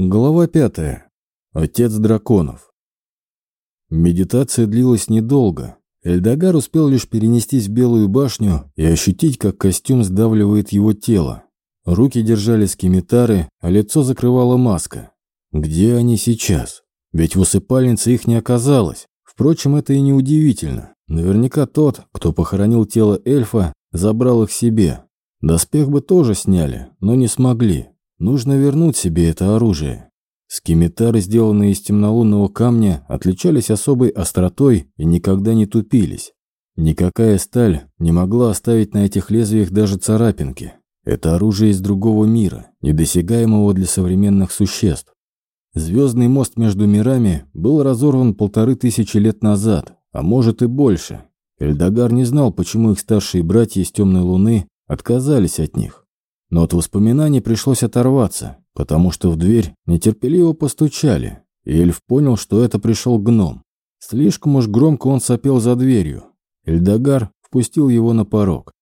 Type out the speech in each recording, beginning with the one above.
Глава пятая. Отец драконов. Медитация длилась недолго. Эльдогар успел лишь перенестись в Белую башню и ощутить, как костюм сдавливает его тело. Руки держали скимитары, а лицо закрывала маска. Где они сейчас? Ведь в усыпальнице их не оказалось. Впрочем, это и не удивительно. Наверняка тот, кто похоронил тело эльфа, забрал их себе. Доспех бы тоже сняли, но не смогли. Нужно вернуть себе это оружие. Скимитары, сделанные из темнолунного камня, отличались особой остротой и никогда не тупились. Никакая сталь не могла оставить на этих лезвиях даже царапинки. Это оружие из другого мира, недосягаемого для современных существ. Звездный мост между мирами был разорван полторы тысячи лет назад, а может и больше. Эльдогар не знал, почему их старшие братья из Темной Луны отказались от них. Но от воспоминаний пришлось оторваться, потому что в дверь нетерпеливо постучали, и эльф понял, что это пришел гном. Слишком уж громко он сопел за дверью. Эльдогар впустил его на порог.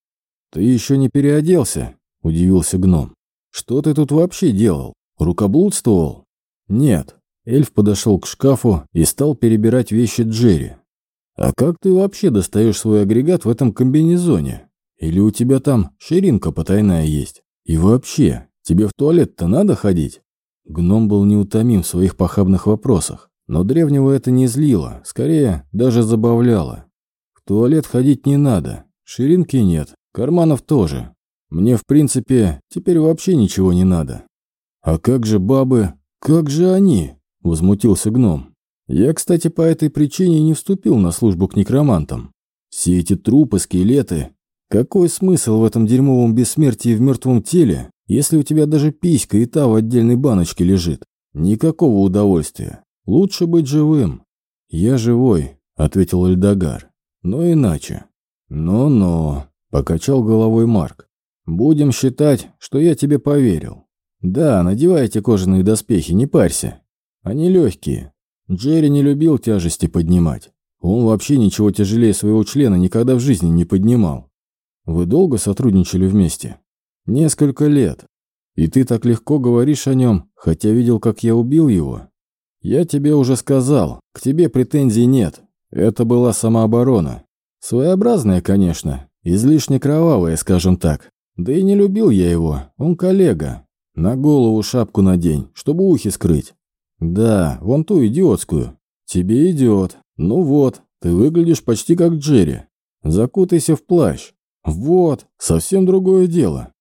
«Ты еще не переоделся?» – удивился гном. «Что ты тут вообще делал? Рукоблудствовал?» «Нет». Эльф подошел к шкафу и стал перебирать вещи Джерри. «А как ты вообще достаешь свой агрегат в этом комбинезоне? Или у тебя там ширинка потайная есть?» И вообще, тебе в туалет-то надо ходить?» Гном был неутомим в своих похабных вопросах, но древнего это не злило, скорее даже забавляло. «В туалет ходить не надо, ширинки нет, карманов тоже. Мне, в принципе, теперь вообще ничего не надо». «А как же бабы? Как же они?» – возмутился гном. «Я, кстати, по этой причине не вступил на службу к некромантам. Все эти трупы, скелеты какой смысл в этом дерьмовом бессмертии в мертвом теле, если у тебя даже писька и та в отдельной баночке лежит? Никакого удовольствия. Лучше быть живым. Я живой, ответил Эльдогар. Но иначе. Но-но, покачал головой Марк. Будем считать, что я тебе поверил. Да, надевайте кожаные доспехи, не парься. Они легкие. Джерри не любил тяжести поднимать. Он вообще ничего тяжелее своего члена никогда в жизни не поднимал. Вы долго сотрудничали вместе? Несколько лет. И ты так легко говоришь о нем, хотя видел, как я убил его. Я тебе уже сказал, к тебе претензий нет. Это была самооборона. Своеобразная, конечно, излишне кровавая, скажем так. Да и не любил я его, он коллега. На голову шапку надень, чтобы ухи скрыть. Да, вон ту идиотскую. Тебе идет. Ну вот, ты выглядишь почти как Джерри. Закутайся в плащ. Вот, совсем другое дело.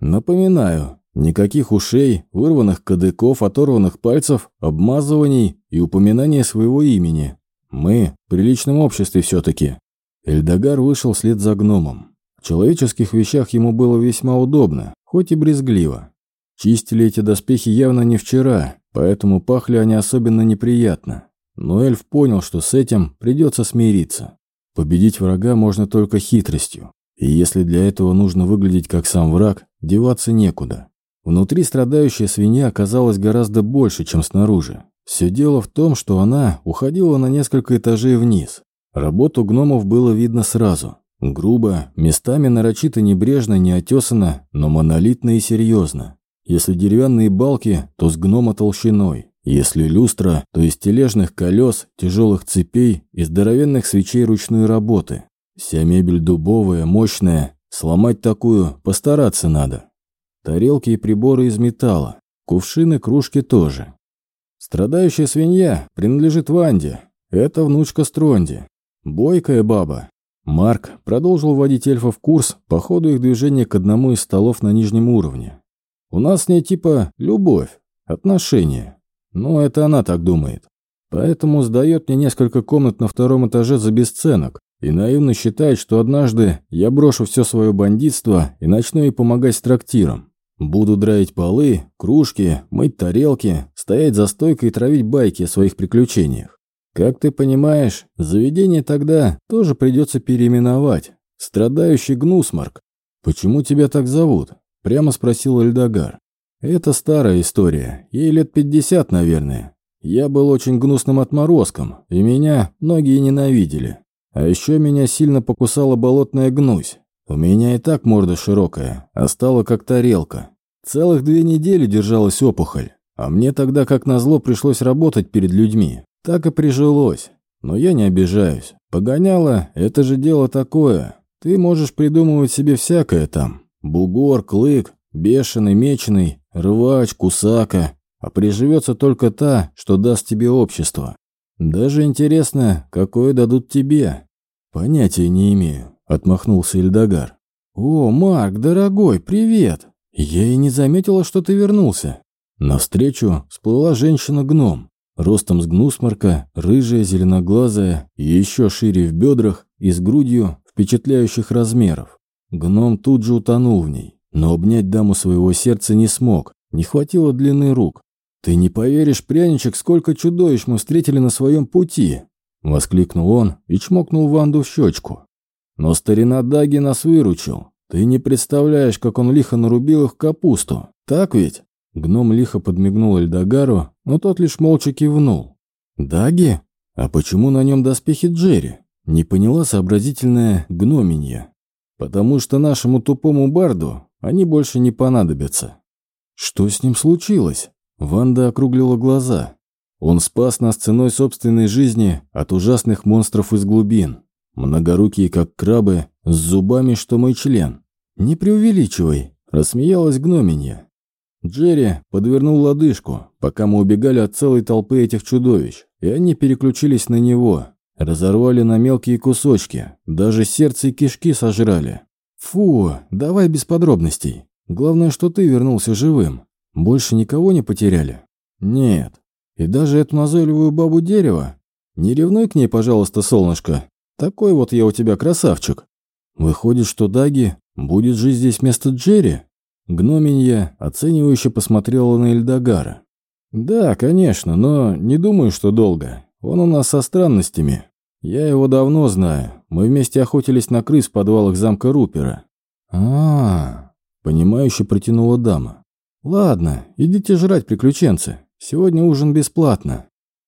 Напоминаю, никаких ушей, вырванных кадыков, оторванных пальцев, обмазываний и упоминания своего имени. Мы в приличном обществе все-таки. Эльдогар вышел вслед за гномом. В человеческих вещах ему было весьма удобно, хоть и брезгливо. Чистили эти доспехи явно не вчера, поэтому пахли они особенно неприятно. Но эльф понял, что с этим придется смириться. Победить врага можно только хитростью. И если для этого нужно выглядеть как сам враг, деваться некуда. Внутри страдающая свинья оказалась гораздо больше, чем снаружи. Все дело в том, что она уходила на несколько этажей вниз. Работу гномов было видно сразу. Грубо, местами нарочито небрежно, неотесано, но монолитно и серьезно. Если деревянные балки, то с гнома толщиной. Если люстра, то из тележных колес, тяжелых цепей и здоровенных свечей ручной работы. Вся мебель дубовая, мощная. Сломать такую постараться надо. Тарелки и приборы из металла. Кувшины, кружки тоже. Страдающая свинья принадлежит Ванде. Это внучка Стронди. Бойкая баба. Марк продолжил вводить эльфов в курс по ходу их движения к одному из столов на нижнем уровне. У нас с ней типа любовь, отношения. Ну, это она так думает. Поэтому сдает мне несколько комнат на втором этаже за бесценок, и наивно считает, что однажды я брошу все свое бандитство и начну ей помогать с трактиром. Буду драить полы, кружки, мыть тарелки, стоять за стойкой и травить байки о своих приключениях. Как ты понимаешь, заведение тогда тоже придется переименовать. Страдающий Гнусмарк. «Почему тебя так зовут?» – прямо спросил Эльдогар. «Это старая история, ей лет пятьдесят, наверное. Я был очень гнусным отморозком, и меня многие ненавидели. А еще меня сильно покусала болотная гнусь. У меня и так морда широкая, а стала как тарелка. Целых две недели держалась опухоль. А мне тогда, как назло, пришлось работать перед людьми. Так и прижилось. Но я не обижаюсь. Погоняло – это же дело такое. Ты можешь придумывать себе всякое там. Бугор, клык, бешеный, меченый, рвач, кусака. А приживется только та, что даст тебе общество. Даже интересно, какое дадут тебе. Понятия не имею, отмахнулся Ильдагар. О, Марк, дорогой, привет. Я и не заметила, что ты вернулся. Навстречу всплыла женщина-гном, ростом с гнусморка, рыжая, зеленоглазая, еще шире в бедрах и с грудью впечатляющих размеров. Гном тут же утонул в ней, но обнять даму своего сердца не смог, не хватило длины рук. «Ты не поверишь, пряничек, сколько чудовищ мы встретили на своем пути!» Воскликнул он и чмокнул Ванду в щечку. «Но старина Даги нас выручил. Ты не представляешь, как он лихо нарубил их капусту. Так ведь?» Гном лихо подмигнул Эльдагару, но тот лишь молча кивнул. «Даги? А почему на нем доспехи Джерри?» Не поняла сообразительная гноминья. «Потому что нашему тупому барду они больше не понадобятся». «Что с ним случилось?» Ванда округлила глаза. «Он спас нас ценой собственной жизни от ужасных монстров из глубин. Многорукие, как крабы, с зубами, что мой член. Не преувеличивай», – рассмеялась гноминья. Джерри подвернул лодыжку, пока мы убегали от целой толпы этих чудовищ, и они переключились на него. Разорвали на мелкие кусочки, даже сердце и кишки сожрали. Фу, давай без подробностей. Главное, что ты вернулся живым. Больше никого не потеряли? Нет. И даже эту назойливую бабу дерева? Не ревнуй к ней, пожалуйста, солнышко. Такой вот я у тебя красавчик. Выходит, что Даги будет жить здесь вместо Джерри? Гноминья оценивающе посмотрела на Эльдогара. «Да, конечно, но не думаю, что долго. Он у нас со странностями. Я его давно знаю. Мы вместе охотились на крыс в подвалах замка Рупера». «А-а-а», понимающе протянула дама. «Ладно, идите жрать, приключенцы. Сегодня ужин бесплатно».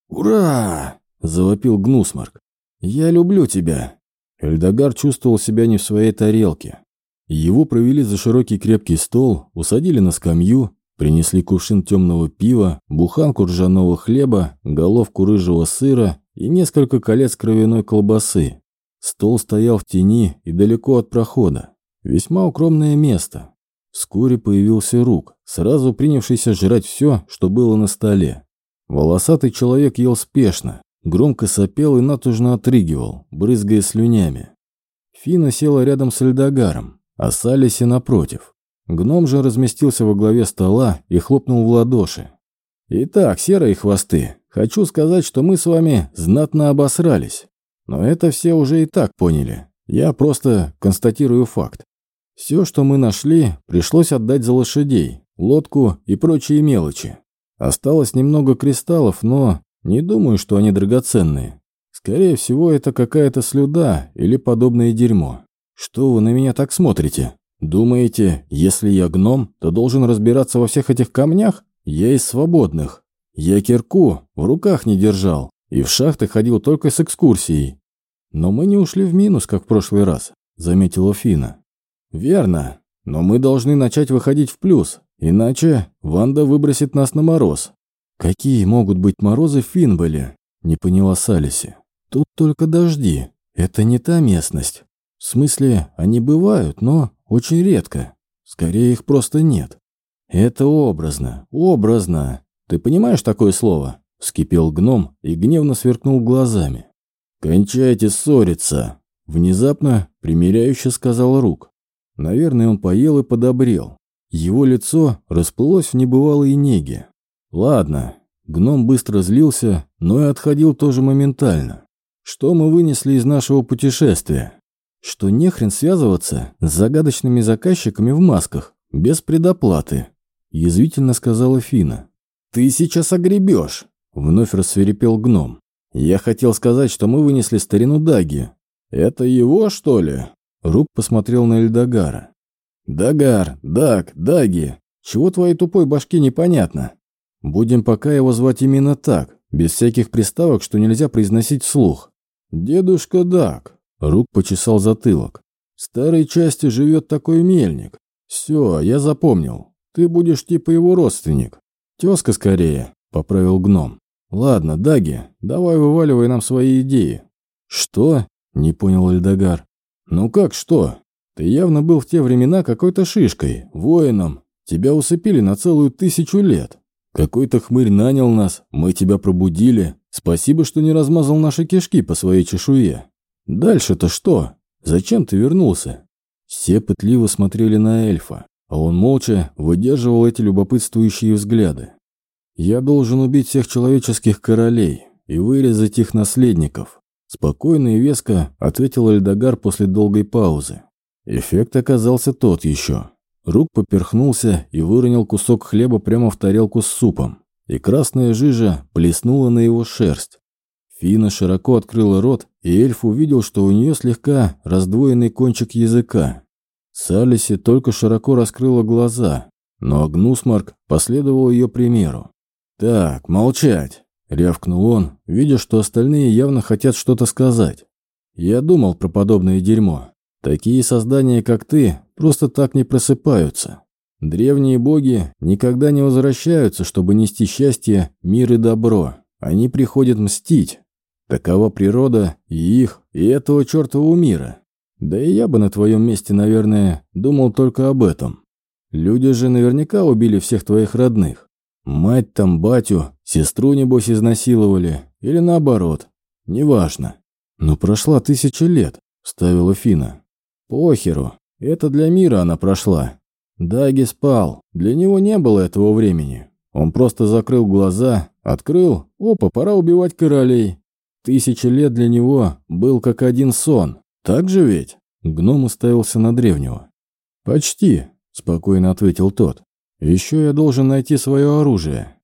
«Ура!» – завопил Гнусмарк. «Я люблю тебя». Эльдогар чувствовал себя не в своей тарелке. Его провели за широкий крепкий стол, усадили на скамью, принесли кувшин темного пива, буханку ржаного хлеба, головку рыжего сыра и несколько колец кровяной колбасы. Стол стоял в тени и далеко от прохода. Весьма укромное место. Вскоре появился Рук, сразу принявшийся жрать все, что было на столе. Волосатый человек ел спешно, громко сопел и натужно отрыгивал, брызгая слюнями. Фина села рядом с Эльдагаром, а Салиси напротив. Гном же разместился во главе стола и хлопнул в ладоши. «Итак, серые хвосты, хочу сказать, что мы с вами знатно обосрались. Но это все уже и так поняли. Я просто констатирую факт. Все, что мы нашли, пришлось отдать за лошадей, лодку и прочие мелочи. Осталось немного кристаллов, но не думаю, что они драгоценные. Скорее всего, это какая-то слюда или подобное дерьмо. «Что вы на меня так смотрите? Думаете, если я гном, то должен разбираться во всех этих камнях? Я из свободных. Я кирку в руках не держал и в шахты ходил только с экскурсией. Но мы не ушли в минус, как в прошлый раз», — заметила Фина. «Верно, но мы должны начать выходить в плюс, иначе Ванда выбросит нас на мороз». «Какие могут быть морозы в Финболе?» — не поняла Салиси. «Тут только дожди. Это не та местность. В смысле, они бывают, но очень редко. Скорее, их просто нет. Это образно, образно. Ты понимаешь такое слово? Вскипел гном и гневно сверкнул глазами. «Кончайте ссориться!» Внезапно, примиряюще сказал Рук. Наверное, он поел и подобрел. Его лицо расплылось в небывалой неге. «Ладно». Гном быстро злился, но и отходил тоже моментально. «Что мы вынесли из нашего путешествия?» что не хрен связываться с загадочными заказчиками в масках, без предоплаты», – язвительно сказала Фина. «Ты сейчас огребешь», – вновь рассверепел гном. «Я хотел сказать, что мы вынесли старину Даги». «Это его, что ли?» Рук посмотрел на Эльдогара. «Дагар, Даг, Даги, чего твоей тупой башке непонятно? Будем пока его звать именно так, без всяких приставок, что нельзя произносить вслух. Дедушка Даг, Рук почесал затылок. В старой части живет такой мельник. Все, я запомнил. Ты будешь типа его родственник. Тезка скорее, поправил гном. Ладно, Даги, давай вываливай нам свои идеи. Что? Не понял Эльдогар. Ну как что? Ты явно был в те времена какой-то шишкой, воином. Тебя усыпили на целую тысячу лет. Какой-то хмырь нанял нас, мы тебя пробудили. Спасибо, что не размазал наши кишки по своей чешуе. Дальше-то что? Зачем ты вернулся? Все пытливо смотрели на эльфа, а он молча выдерживал эти любопытствующие взгляды. «Я должен убить всех человеческих королей и вырезать их наследников», спокойно и веско ответил Эльдогар после долгой паузы. Эффект оказался тот еще. Рук поперхнулся и выронил кусок хлеба прямо в тарелку с супом, и красная жижа плеснула на его шерсть. Фина широко открыла рот, и эльф увидел, что у нее слегка раздвоенный кончик языка. Салиси только широко раскрыла глаза, но Агнусмарк последовал ее примеру. «Так, молчать!» — рявкнул он, видя, что остальные явно хотят что-то сказать. «Я думал про подобное дерьмо. Такие создания, как ты, просто так не просыпаются. Древние боги никогда не возвращаются, чтобы нести счастье, мир и добро. Они приходят мстить. Такова природа и их, и этого чертового мира. Да и я бы на твоем месте, наверное, думал только об этом. Люди же наверняка убили всех твоих родных. Мать там, батю, сестру, небось, изнасиловали. Или наоборот. Неважно. Но прошла тысяча лет, ставила Фина. Похеру. Это для мира она прошла. Даги спал. Для него не было этого времени. Он просто закрыл глаза, открыл. Опа, пора убивать королей. Тысяча лет для него был как один сон. Так же ведь? Гном уставился на древнего. «Почти», — спокойно ответил тот. Еще я должен найти свое оружие.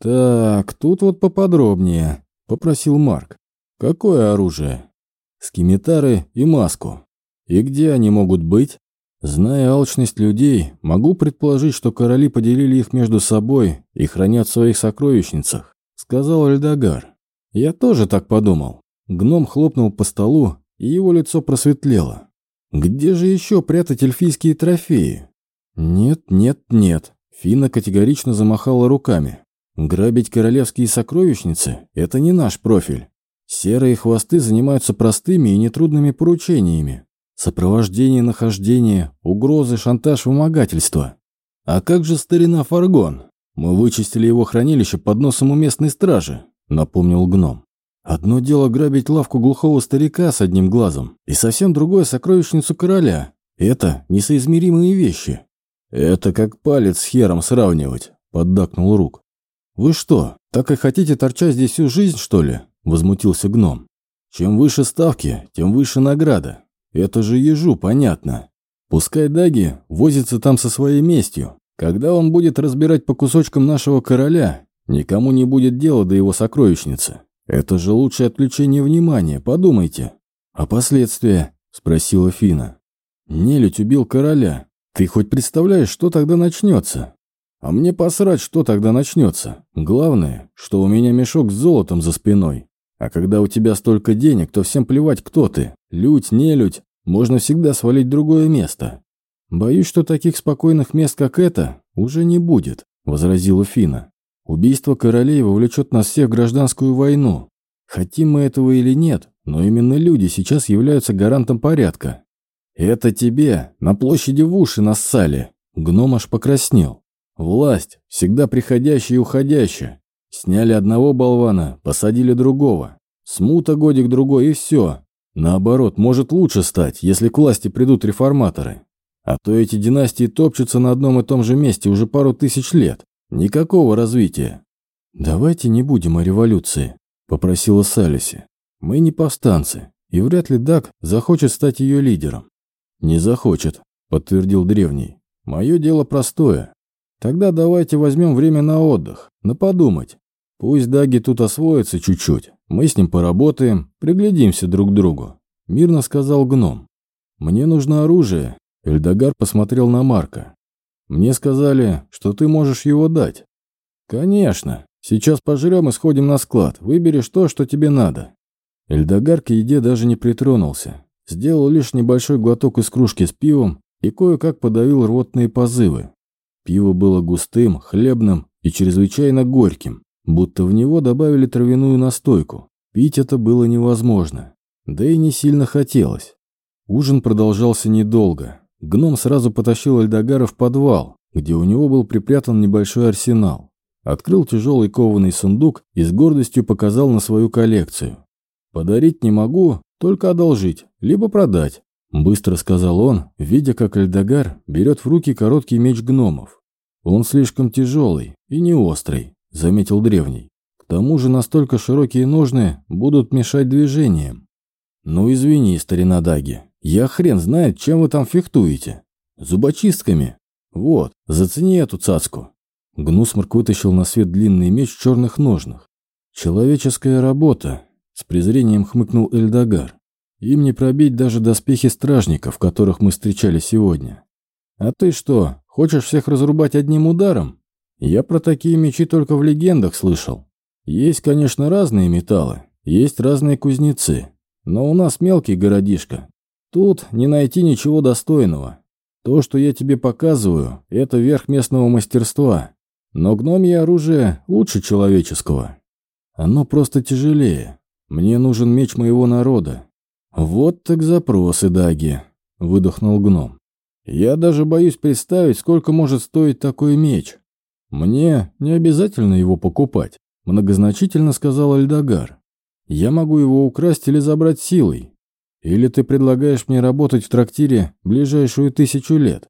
Так, тут вот поподробнее, попросил Марк. Какое оружие? Скимитары и маску. И где они могут быть? Зная алчность людей, могу предположить, что короли поделили их между собой и хранят в своих сокровищницах, сказал Эльдогар. Я тоже так подумал. Гном хлопнул по столу, и его лицо просветлело. Где же еще прятать эльфийские трофеи? «Нет, нет, нет», — Фина категорично замахала руками. «Грабить королевские сокровищницы — это не наш профиль. Серые хвосты занимаются простыми и нетрудными поручениями. Сопровождение, нахождение, угрозы, шантаж, вымогательство. А как же старина Фаргон? Мы вычистили его хранилище под носом у местной стражи», — напомнил гном. «Одно дело грабить лавку глухого старика с одним глазом, и совсем другое — сокровищницу короля. Это несоизмеримые вещи». «Это как палец с хером сравнивать», — поддакнул Рук. «Вы что, так и хотите торчать здесь всю жизнь, что ли?» — возмутился гном. «Чем выше ставки, тем выше награда. Это же ежу понятно. Пускай Даги возится там со своей местью. Когда он будет разбирать по кусочкам нашего короля, никому не будет дела до его сокровищницы. Это же лучшее отвлечение внимания, подумайте». «А последствия?» — спросила Фина. «Нелюдь убил короля, ты хоть представляешь, что тогда начнется? А мне посрать, что тогда начнется. Главное, что у меня мешок с золотом за спиной. А когда у тебя столько денег, то всем плевать, кто ты. Людь, не людь. Можно всегда свалить другое место. Боюсь, что таких спокойных мест, как это, уже не будет, возразила Фина. Убийство королей вовлечет нас всех в гражданскую войну. Хотим мы этого или нет, но именно люди сейчас являются гарантом порядка. «Это тебе на площади в уши нассали!» Гном аж покраснел. «Власть, всегда приходящая и уходящая. Сняли одного болвана, посадили другого. Смута годик другой и все. Наоборот, может лучше стать, если к власти придут реформаторы. А то эти династии топчутся на одном и том же месте уже пару тысяч лет. Никакого развития. «Давайте не будем о революции», — попросила Салиси. «Мы не повстанцы, и вряд ли Дак захочет стать ее лидером. «Не захочет», — подтвердил древний. «Мое дело простое. Тогда давайте возьмем время на отдых, на подумать. Пусть Даги тут освоится чуть-чуть. Мы с ним поработаем, приглядимся друг к другу», — мирно сказал гном. «Мне нужно оружие». Эльдогар посмотрел на Марка. «Мне сказали, что ты можешь его дать». «Конечно. Сейчас пожрем и сходим на склад. Выберешь то, что тебе надо». Эльдогар к еде даже не притронулся. Сделал лишь небольшой глоток из кружки с пивом и кое-как подавил рвотные позывы. Пиво было густым, хлебным и чрезвычайно горьким, будто в него добавили травяную настойку. Пить это было невозможно, да и не сильно хотелось. Ужин продолжался недолго. Гном сразу потащил Эльдогара в подвал, где у него был припрятан небольшой арсенал. Открыл тяжелый кованый сундук и с гордостью показал на свою коллекцию. «Подарить не могу, только одолжить, либо продать», – быстро сказал он, видя, как Эльдогар берет в руки короткий меч гномов. «Он слишком тяжелый и не острый», – заметил древний. «К тому же настолько широкие ножны будут мешать движениям». «Ну извини, старина Даги, я хрен знает, чем вы там фехтуете. Зубочистками. Вот, зацени эту цацку». Гнусмарк вытащил на свет длинный меч в черных ножнах. «Человеческая работа», — с презрением хмыкнул Эльдогар. «Им не пробить даже доспехи стражников, которых мы встречали сегодня. А ты что, хочешь всех разрубать одним ударом? Я про такие мечи только в легендах слышал. Есть, конечно, разные металлы, есть разные кузнецы, но у нас мелкий городишко. Тут не найти ничего достойного. То, что я тебе показываю, это верх местного мастерства. Но гномье оружие лучше человеческого. Оно просто тяжелее. Мне нужен меч моего народа. Вот так запросы, Даги, выдохнул гном. Я даже боюсь представить, сколько может стоить такой меч. Мне не обязательно его покупать, многозначительно сказал Альдагар. Я могу его украсть или забрать силой. Или ты предлагаешь мне работать в трактире ближайшую тысячу лет?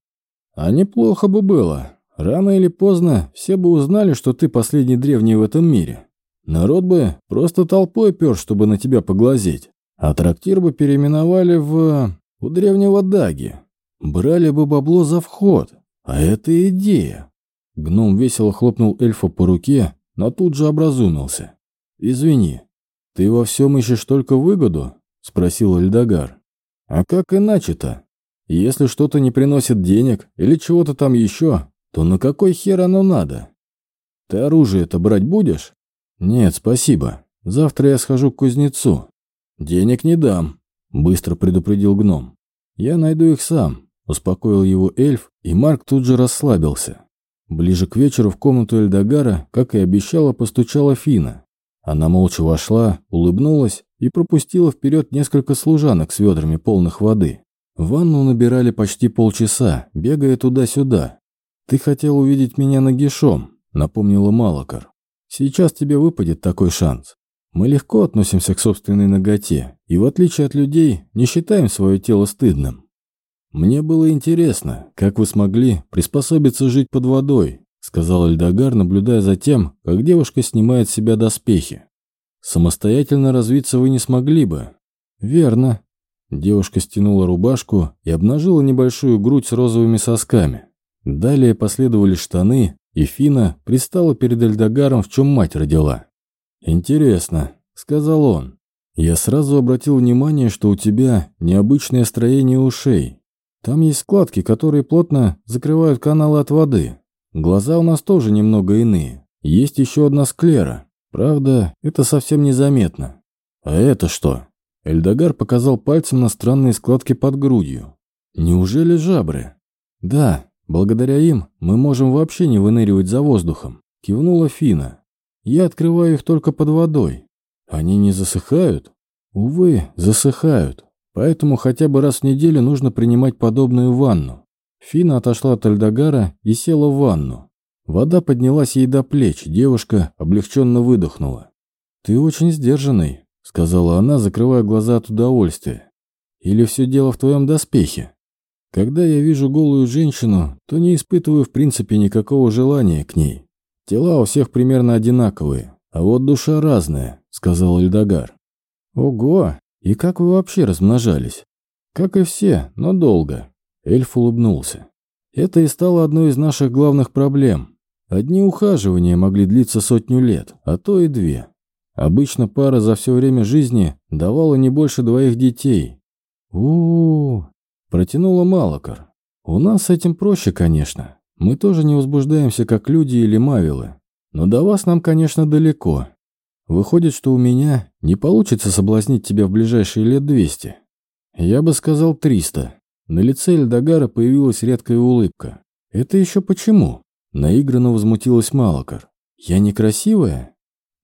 А неплохо бы было, Рано или поздно все бы узнали, что ты последний древний в этом мире. Народ бы просто толпой пер, чтобы на тебя поглазеть. А трактир бы переименовали в... у древнего Даги. Брали бы бабло за вход. А это идея. Гном весело хлопнул эльфа по руке, но тут же образумился. «Извини, ты во всем ищешь только выгоду?» — спросил Эльдогар. «А как иначе-то? Если что-то не приносит денег или чего-то там еще, то на какой хер оно надо? Ты оружие-то брать будешь? Нет, спасибо. Завтра я схожу к кузнецу. Денег не дам, быстро предупредил гном. Я найду их сам, успокоил его эльф, и Марк тут же расслабился. Ближе к вечеру в комнату Эльдогара, как и обещала, постучала Фина. Она молча вошла, улыбнулась и пропустила вперед несколько служанок с ведрами полных воды. Ванну набирали почти полчаса, бегая туда-сюда, «Ты хотел увидеть меня нагишом», — напомнила Малакар. «Сейчас тебе выпадет такой шанс. Мы легко относимся к собственной ноготе и, в отличие от людей, не считаем свое тело стыдным. Мне было интересно, как вы смогли приспособиться жить под водой», — сказал Эльдогар, наблюдая за тем, как девушка снимает с себя доспехи. «Самостоятельно развиться вы не смогли бы». «Верно». Девушка стянула рубашку и обнажила небольшую грудь с розовыми сосками. Далее последовали штаны, и Фина пристала перед Эльдагаром, в чем мать родила. «Интересно», — сказал он. «Я сразу обратил внимание, что у тебя необычное строение ушей. Там есть складки, которые плотно закрывают каналы от воды. Глаза у нас тоже немного иные. Есть еще одна склера. Правда, это совсем незаметно. А это что?» Эльдогар показал пальцем на странные складки под грудью. «Неужели жабры?» «Да, Благодаря им мы можем вообще не выныривать за воздухом, кивнула Фина. Я открываю их только под водой. Они не засыхают? Увы, засыхают. Поэтому хотя бы раз в неделю нужно принимать подобную ванну. Фина отошла от Альдагара и села в ванну. Вода поднялась ей до плеч, девушка облегченно выдохнула. «Ты очень сдержанный», — сказала она, закрывая глаза от удовольствия. «Или все дело в твоем доспехе?» Когда я вижу голую женщину, то не испытываю в принципе никакого желания к ней. Тела у всех примерно одинаковые, а вот душа разная, сказал Эльдогар. Ого, и как вы вообще размножались? Как и все, но долго. Эльф улыбнулся. Это и стало одной из наших главных проблем. Одни ухаживания могли длиться сотню лет, а то и две. Обычно пара за все время жизни давала не больше двоих детей. У, -у, -у Протянула Малакар. «У нас с этим проще, конечно. Мы тоже не возбуждаемся, как люди или мавилы. Но до вас нам, конечно, далеко. Выходит, что у меня не получится соблазнить тебя в ближайшие лет двести. Я бы сказал триста». На лице Эльдогара появилась редкая улыбка. «Это еще почему?» Наигранно возмутилась Малакар. Я некрасивая?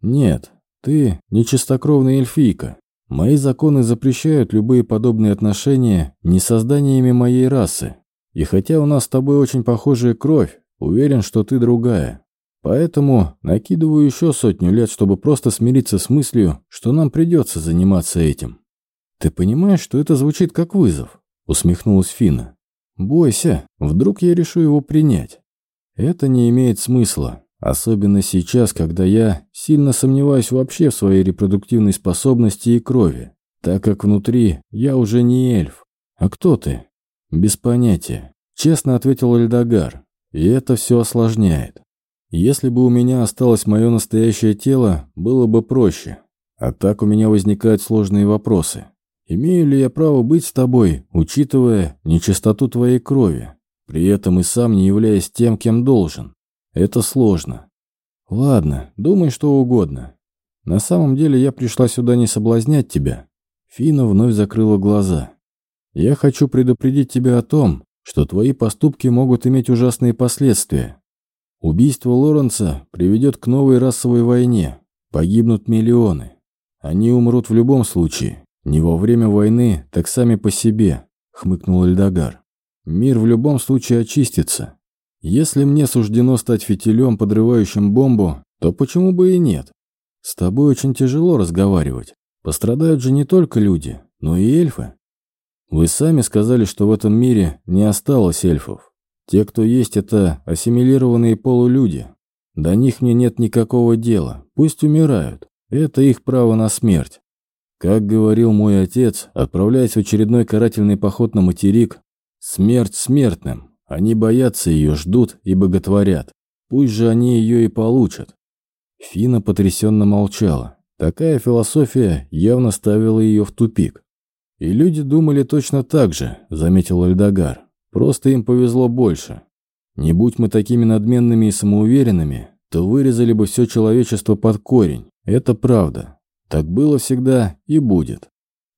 Нет, ты нечистокровная эльфийка. Мои законы запрещают любые подобные отношения не созданиями моей расы. И хотя у нас с тобой очень похожая кровь, уверен, что ты другая. Поэтому накидываю еще сотню лет, чтобы просто смириться с мыслью, что нам придется заниматься этим. Ты понимаешь, что это звучит как вызов? Усмехнулась Фина. Бойся, вдруг я решу его принять. Это не имеет смысла, особенно сейчас, когда я сильно сомневаюсь вообще в своей репродуктивной способности и крови, так как внутри я уже не эльф. А кто ты? Без понятия. Честно ответил Эльдогар, и это все осложняет. Если бы у меня осталось мое настоящее тело, было бы проще. А так у меня возникают сложные вопросы. Имею ли я право быть с тобой, учитывая нечистоту твоей крови, при этом и сам не являясь тем, кем должен? Это сложно. Ладно, думай что угодно. На самом деле я пришла сюда не соблазнять тебя. Фина вновь закрыла глаза. Я хочу предупредить тебя о том, что твои поступки могут иметь ужасные последствия. Убийство Лоренса приведет к новой расовой войне. Погибнут миллионы. Они умрут в любом случае. Не во время войны, так сами по себе, хмыкнул Эльдогар. Мир в любом случае очистится. Если мне суждено стать фитилем, подрывающим бомбу, то почему бы и нет? С тобой очень тяжело разговаривать. Пострадают же не только люди, но и эльфы. Вы сами сказали, что в этом мире не осталось эльфов. Те, кто есть, это ассимилированные полулюди. До них мне нет никакого дела. Пусть умирают. Это их право на смерть. Как говорил мой отец, отправляясь в очередной карательный поход на материк, смерть смертным. Они боятся ее, ждут и боготворят. Пусть же они ее и получат. Фина потрясенно молчала. Такая философия явно ставила ее в тупик. И люди думали точно так же, заметил Эльдогар. Просто им повезло больше. Не будь мы такими надменными и самоуверенными, то вырезали бы все человечество под корень. Это правда. Так было всегда и будет.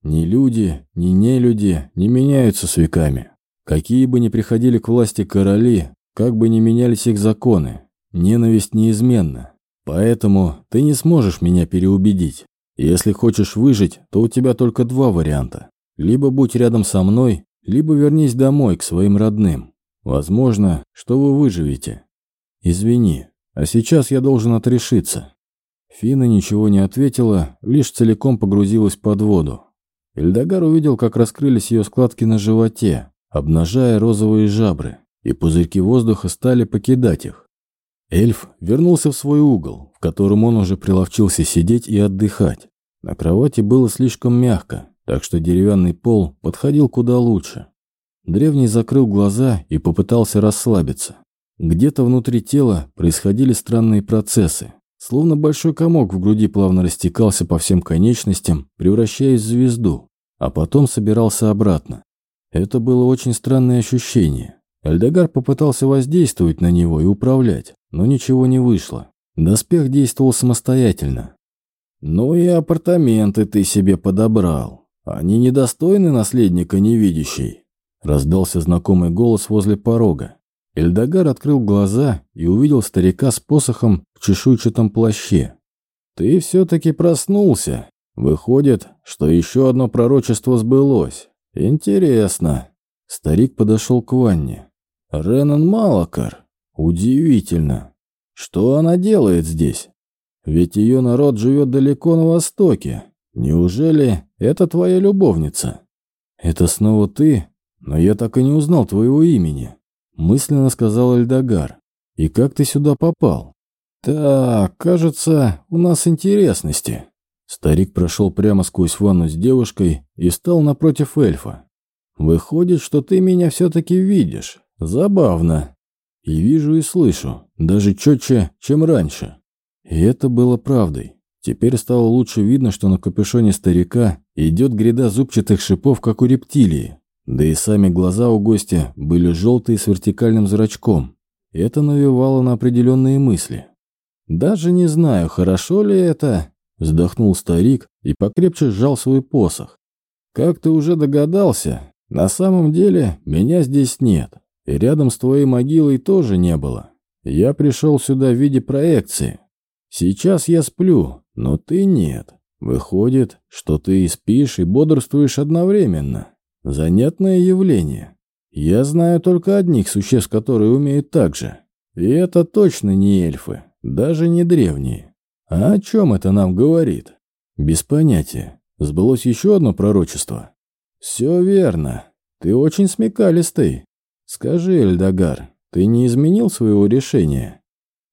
Ни люди, ни нелюди не меняются с веками. Какие бы ни приходили к власти короли, как бы ни менялись их законы, ненависть неизменна. Поэтому ты не сможешь меня переубедить. Если хочешь выжить, то у тебя только два варианта. Либо будь рядом со мной, либо вернись домой к своим родным. Возможно, что вы выживете. Извини, а сейчас я должен отрешиться». Фина ничего не ответила, лишь целиком погрузилась под воду. Эльдогар увидел, как раскрылись ее складки на животе, обнажая розовые жабры, и пузырьки воздуха стали покидать их. Эльф вернулся в свой угол, в котором он уже приловчился сидеть и отдыхать. На кровати было слишком мягко, так что деревянный пол подходил куда лучше. Древний закрыл глаза и попытался расслабиться. Где-то внутри тела происходили странные процессы, словно большой комок в груди плавно растекался по всем конечностям, превращаясь в звезду, а потом собирался обратно. Это было очень странное ощущение. Альдегар попытался воздействовать на него и управлять, но ничего не вышло. Доспех действовал самостоятельно. «Ну и апартаменты ты себе подобрал», «Они недостойны наследника невидящей», — раздался знакомый голос возле порога. Эльдогар открыл глаза и увидел старика с посохом в чешуйчатом плаще. «Ты все-таки проснулся. Выходит, что еще одно пророчество сбылось. Интересно». Старик подошел к ванне. «Ренан Малакар. Удивительно. Что она делает здесь? Ведь ее народ живет далеко на востоке. Неужели это твоя любовница? Это снова ты? Но я так и не узнал твоего имени. Мысленно сказал Эльдогар. И как ты сюда попал? Так, кажется, у нас интересности. Старик прошел прямо сквозь ванну с девушкой и стал напротив эльфа. Выходит, что ты меня все-таки видишь. Забавно. И вижу и слышу, даже четче, чем раньше. И это было правдой. Теперь стало лучше видно, что на капюшоне старика идет гряда зубчатых шипов, как у рептилии. Да и сами глаза у гостя были желтые с вертикальным зрачком. Это навевало на определенные мысли. «Даже не знаю, хорошо ли это...» Вздохнул старик и покрепче сжал свой посох. «Как ты уже догадался, на самом деле меня здесь нет. И рядом с твоей могилой тоже не было. Я пришел сюда в виде проекции, Сейчас я сплю, но ты нет. Выходит, что ты и спишь, и бодрствуешь одновременно. Занятное явление. Я знаю только одних существ, которые умеют так же. И это точно не эльфы, даже не древние. А о чем это нам говорит? Без понятия. Сбылось еще одно пророчество. Все верно. Ты очень смекалистый. Скажи, Эльдогар, ты не изменил своего решения?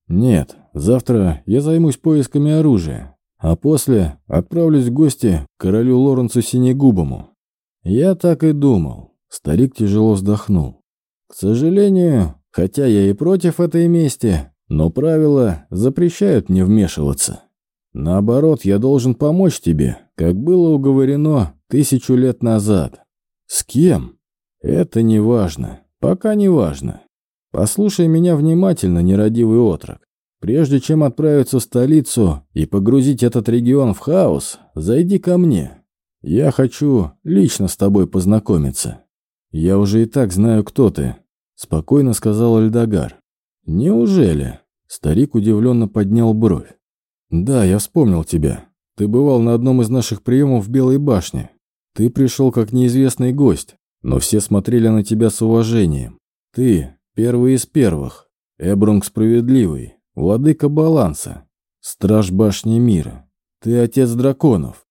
Нет, завтра я займусь поисками оружия, а после отправлюсь в гости к королю Лоренцу Синегубому. Я так и думал. Старик тяжело вздохнул. К сожалению, хотя я и против этой мести, но правила запрещают мне вмешиваться. Наоборот, я должен помочь тебе, как было уговорено тысячу лет назад. С кем? Это не важно. Пока не важно. Послушай меня внимательно, нерадивый отрок. Прежде чем отправиться в столицу и погрузить этот регион в хаос, зайди ко мне. Я хочу лично с тобой познакомиться. Я уже и так знаю, кто ты, спокойно сказал Альдагар. Неужели? Старик удивленно поднял бровь. Да, я вспомнил тебя. Ты бывал на одном из наших приемов в Белой башне. Ты пришел как неизвестный гость, но все смотрели на тебя с уважением. Ты первый из первых. Эбрунг справедливый, владыка баланса, страж башни мира. Ты отец драконов.